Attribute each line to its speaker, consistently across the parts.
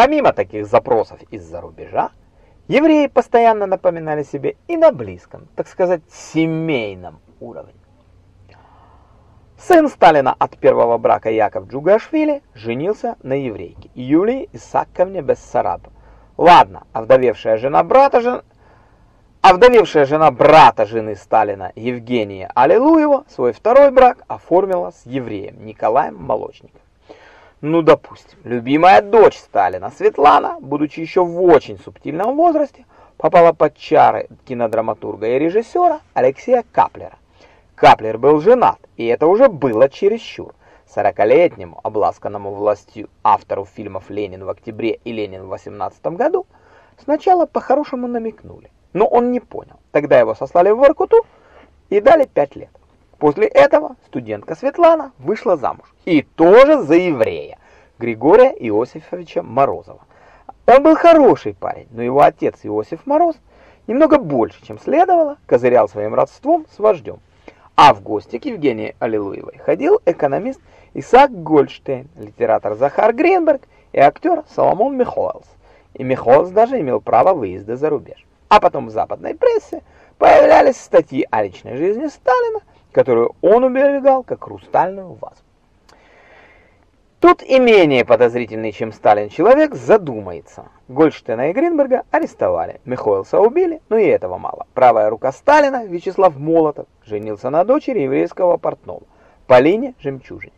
Speaker 1: Помимо таких запросов из-за рубежа, евреи постоянно напоминали себе и на близком, так сказать, семейном уровне. Сын Сталина от первого брака Яков Джугашвили женился на еврейке Юлии Исаковне Бессараб. Ладно, овдовевшая жена брата жен... Овдовевшая жена брата жены Сталина Евгения Аллилуева свой второй брак оформила с евреем Николаем Молочником. Ну, допустим, любимая дочь Сталина Светлана, будучи еще в очень субтильном возрасте, попала под чары кинодраматурга и режиссера Алексея Каплера. Каплер был женат, и это уже было чересчур. Сорокалетнему, обласканному властью автору фильмов «Ленин в октябре» и «Ленин в 18 году» сначала по-хорошему намекнули, но он не понял. Тогда его сослали в Воркуту и дали пять лет. После этого студентка Светлана вышла замуж, и тоже за еврея, Григория Иосифовича Морозова. Он был хороший парень, но его отец Иосиф Мороз немного больше, чем следовало, козырял своим родством с вождем. А в гости к Евгении Аллилуевой ходил экономист Исаак Гольдштейн, литератор Захар Гринберг и актер Соломон Михоэлс. И Михоэлс даже имел право выезда за рубеж. А потом в западной прессе появлялись статьи о личной жизни Сталина, которую он уберегал как хрустальную вазу. Тут и менее подозрительный, чем Сталин человек, задумается. Гольдштейна и Гринберга арестовали, Михоэлса убили, но и этого мало. Правая рука Сталина, Вячеслав Молотов, женился на дочери еврейского портного, Полине Жемчужине.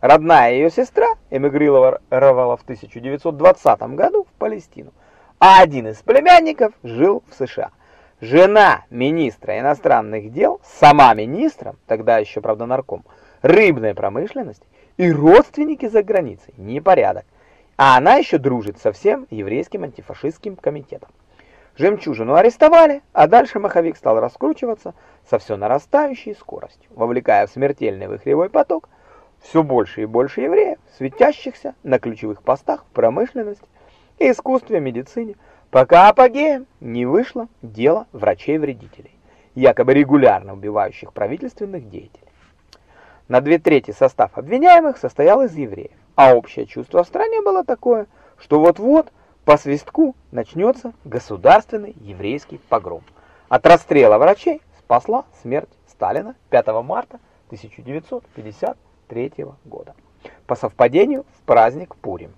Speaker 1: Родная ее сестра эмигрировала в 1920 году в Палестину, а один из племянников жил в США. Жена министра иностранных дел, сама министром, тогда еще, правда, нарком, рыбной промышленности, и родственники за границей. Непорядок. А она еще дружит со всем еврейским антифашистским комитетом. Жемчужину арестовали, а дальше маховик стал раскручиваться со все нарастающей скоростью, вовлекая в смертельный выхревой поток все больше и больше евреев, светящихся на ключевых постах в промышленности, искусстве, медицине, пока апогеем не вышло дело врачей-вредителей, якобы регулярно убивающих правительственных деятелей. На две трети состав обвиняемых состоял из евреев, а общее чувство в стране было такое, что вот-вот по свистку начнется государственный еврейский погром. От расстрела врачей спасла смерть Сталина 5 марта 1953 года. По совпадению в праздник Пурим.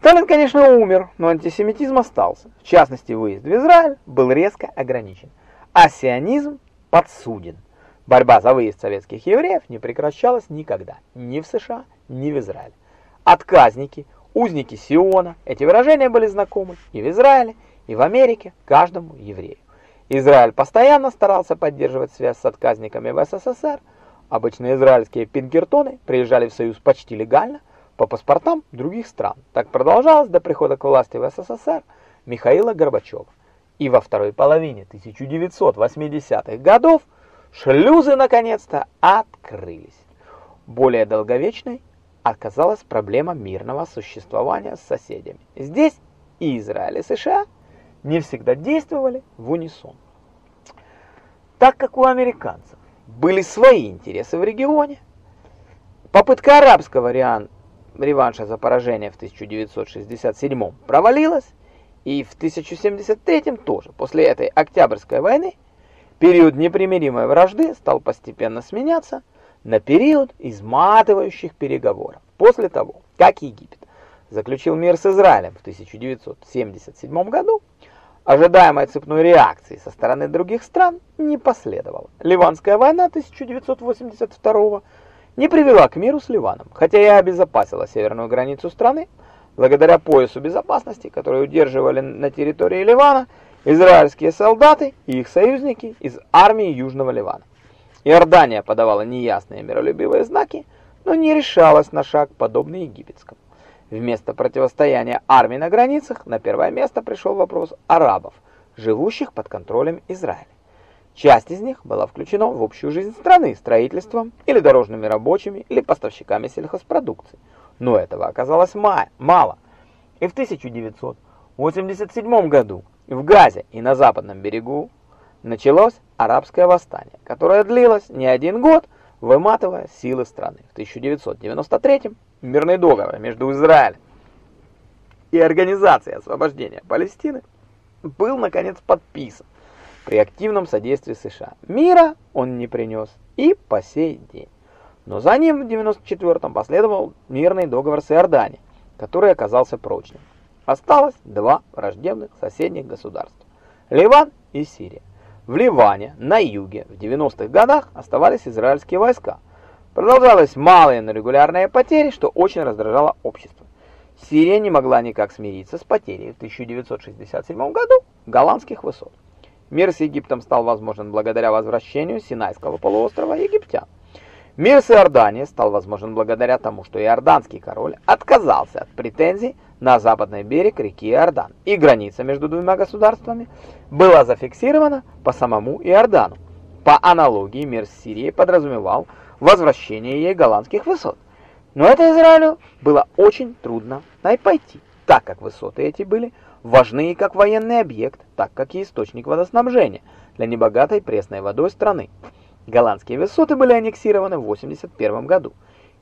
Speaker 1: Сталин, конечно, умер, но антисемитизм остался. В частности, выезд в Израиль был резко ограничен, а сионизм подсуден. Борьба за выезд советских евреев не прекращалась никогда, ни в США, ни в Израиле. Отказники, узники Сиона, эти выражения были знакомы и в Израиле, и в Америке каждому еврею. Израиль постоянно старался поддерживать связь с отказниками в СССР. Обычно израильские пингертоны приезжали в Союз почти легально по паспортам других стран. Так продолжалось до прихода к власти в СССР Михаила Горбачева. И во второй половине 1980-х годов Шлюзы наконец-то открылись. Более долговечной оказалась проблема мирного существования с соседями. Здесь и Израиль, и США не всегда действовали в унисон. Так как у американцев были свои интересы в регионе, попытка арабского реванша за поражение в 1967 провалилась, и в 1073 тоже, после этой Октябрьской войны, Период непримиримой вражды стал постепенно сменяться на период изматывающих переговоров. После того, как Египет заключил мир с Израилем в 1977 году, ожидаемой цепной реакции со стороны других стран не последовало. Ливанская война 1982 не привела к миру с Ливаном, хотя и обезопасила северную границу страны, благодаря поясу безопасности, который удерживали на территории Ливана израильские солдаты и их союзники из армии Южного Ливана. Иордания подавала неясные миролюбивые знаки, но не решалась на шаг, подобный египетскому. Вместо противостояния армий на границах на первое место пришел вопрос арабов, живущих под контролем Израиля. Часть из них была включена в общую жизнь страны строительством или дорожными рабочими или поставщиками сельхозпродукции. Но этого оказалось мало. И в 1987 году в Газе и на западном берегу началось арабское восстание, которое длилось не один год, выматывая силы страны. В 1993 мирный договор между Израилем и Организации освобождения Палестины был, наконец, подписан при активном содействии США. Мира он не принес и по сей день. Но за ним в 94-м последовал мирный договор с Иорданией, который оказался прочным. Осталось два враждебных соседних государства – Ливан и Сирия. В Ливане, на юге, в 90-х годах оставались израильские войска. Продолжалось малые, но регулярные потери, что очень раздражало общество. Сирия не могла никак смириться с потерей в 1967 году голландских высот. Мир с Египтом стал возможен благодаря возвращению Синайского полуострова египтян. Мир с Иорданией стал возможен благодаря тому, что иорданский король отказался от претензий на западный берег реки Иордан, и граница между двумя государствами была зафиксирована по самому Иордану. По аналогии мир с Сирией подразумевал возвращение ей голландских высот. Но это Израилю было очень трудно пойти, так как высоты эти были важны и как военный объект, так как и источник водоснабжения для небогатой пресной водой страны. Голландские высоты были аннексированы в 81 году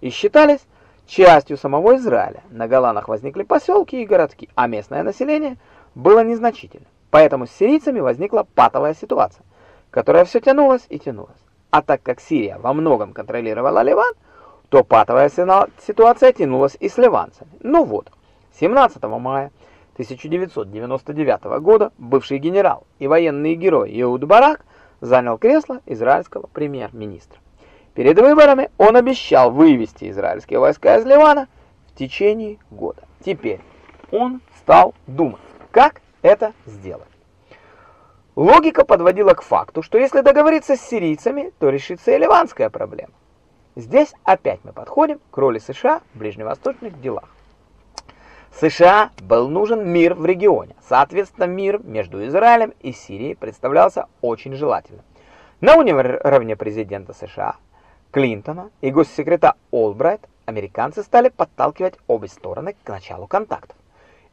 Speaker 1: и считались частью самого Израиля. На Голландах возникли поселки и городки, а местное население было незначительно. Поэтому с сирийцами возникла патовая ситуация, которая все тянулась и тянулась. А так как Сирия во многом контролировала Ливан, то патовая ситуация тянулась и с ливанцами. Ну вот, 17 мая 1999 года бывший генерал и военный герой Иуд Барак занял кресло израильского премьер-министра. Перед выборами он обещал вывести израильские войска из Ливана в течение года. Теперь он стал думать, как это сделать. Логика подводила к факту, что если договориться с сирийцами, то решится и ливанская проблема. Здесь опять мы подходим к роли США в ближневосточных делах. США был нужен мир в регионе. Соответственно, мир между Израилем и Сирией представлялся очень желательным. На уровне президента США Клинтона и госсекретаря Олбрайт американцы стали подталкивать обе стороны к началу контактов.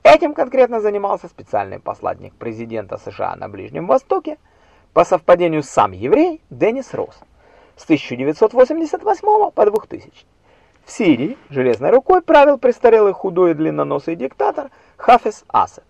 Speaker 1: Этим конкретно занимался специальный посланник президента США на Ближнем Востоке, по совпадению сам еврей Деннис Росс, с 1988 по 2000. В Сирии железной рукой правил престарелый худой и длинноносый диктатор Хафиз Асад.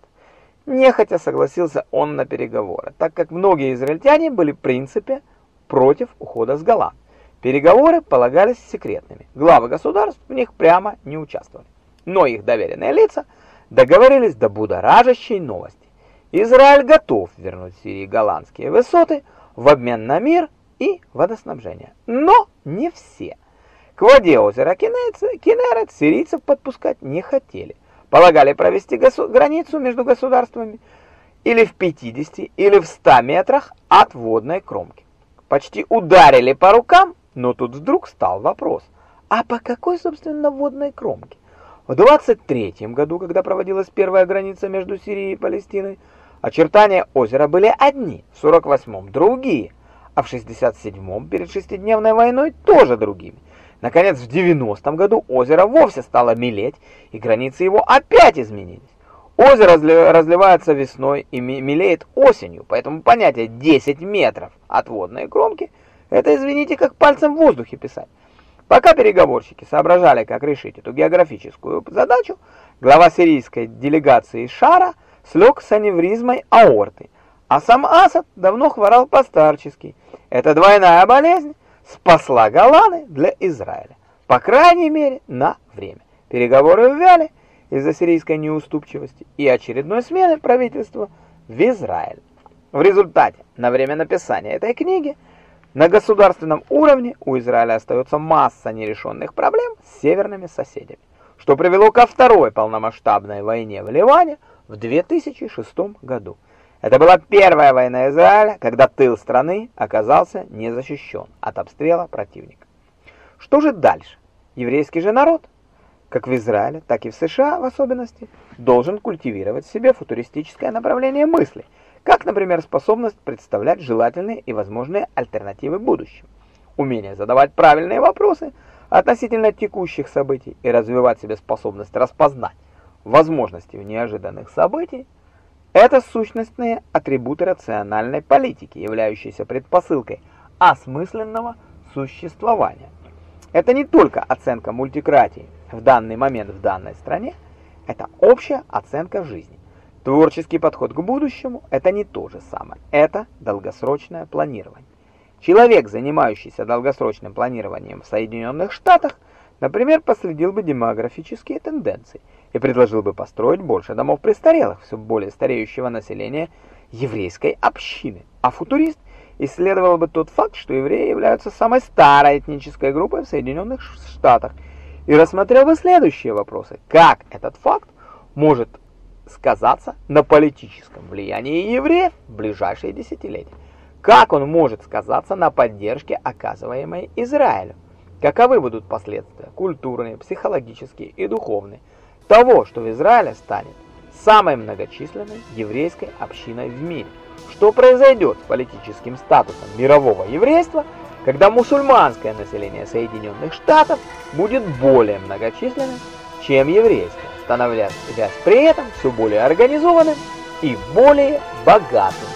Speaker 1: Нехотя согласился он на переговоры, так как многие израильтяне были в принципе против ухода с Голланд. Переговоры полагались секретными, главы государств в них прямо не участвовали. Но их доверенные лица договорились до будоражащей новости. Израиль готов вернуть Сирии голландские высоты в обмен на мир и водоснабжение. Но не все. К воде озера Кинерет сирийцев подпускать не хотели. Полагали провести границу между государствами или в 50, или в 100 метрах от водной кромки. Почти ударили по рукам, но тут вдруг стал вопрос, а по какой, собственно, водной кромке? В 23 году, когда проводилась первая граница между Сирией и Палестиной, очертания озера были одни, в 48-м другие, а в 67-м перед шестидневной войной тоже другими. Наконец, в 90-м году озеро вовсе стало мелеть, и границы его опять изменились. Озеро разливается весной и мелеет осенью, поэтому понятие 10 метров от водной кромки – это, извините, как пальцем в воздухе писать. Пока переговорщики соображали, как решить эту географическую задачу, глава сирийской делегации Шара слег с аневризмой аорты, а сам Асад давно хворал постарчески. Это двойная болезнь спасла Голланы для Израиля, по крайней мере, на время. Переговоры увяли из-за сирийской неуступчивости и очередной смены правительства в Израиль. В результате, на время написания этой книги, на государственном уровне у Израиля остается масса нерешенных проблем с северными соседями, что привело ко второй полномасштабной войне в Ливане в 2006 году. Это была первая война Израиля, когда тыл страны оказался не защищен от обстрела противника. Что же дальше? Еврейский же народ, как в Израиле, так и в США в особенности, должен культивировать в себе футуристическое направление мысли, как, например, способность представлять желательные и возможные альтернативы будущему, умение задавать правильные вопросы относительно текущих событий и развивать себе способность распознать возможности в неожиданных событий, это сущностные атрибуты рациональной политики, являющиеся предпосылкой осмысленного существования. Это не только оценка мультикратии в данный момент в данной стране, Это общая оценка жизни. Творческий подход к будущему – это не то же самое. Это долгосрочное планирование. Человек, занимающийся долгосрочным планированием в Соединенных Штатах, например, последил бы демографические тенденции и предложил бы построить больше домов престарелых, все более стареющего населения еврейской общины. А футурист исследовал бы тот факт, что евреи являются самой старой этнической группой в Соединенных Штатах и рассмотрел бы следующие вопросы. Как этот факт может сказаться на политическом влиянии евреев в ближайшие десятилетия? Как он может сказаться на поддержке, оказываемой Израилю? Каковы будут последствия культурные, психологические и духовные того, что в Израиле станет самой многочисленной еврейской общиной в мире? Что произойдет с политическим статусом мирового еврейства, когда мусульманское население Соединенных Штатов будет более многочисленным, чем еврейское, становясь при этом все более организованным и более богатым?